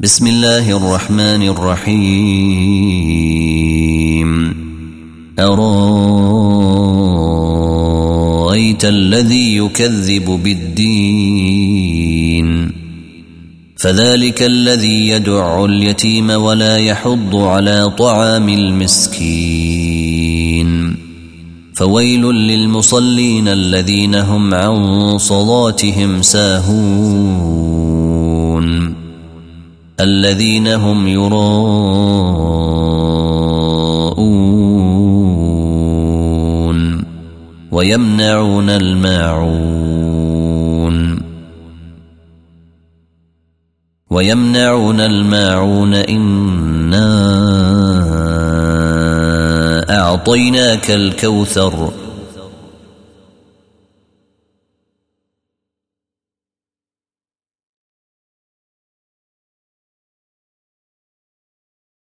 بسم الله الرحمن الرحيم. أرأيت الذي يكذب بالدين؟ فذلك الذي يدع اليتيم ولا يحض على طعام المسكين. فويل للمصلين الذين هم عن صلاتهم ساهون. الذين هم يراءون ويمنعون الماعون ويمنعون الماعون إنا أعطيناك الكوثر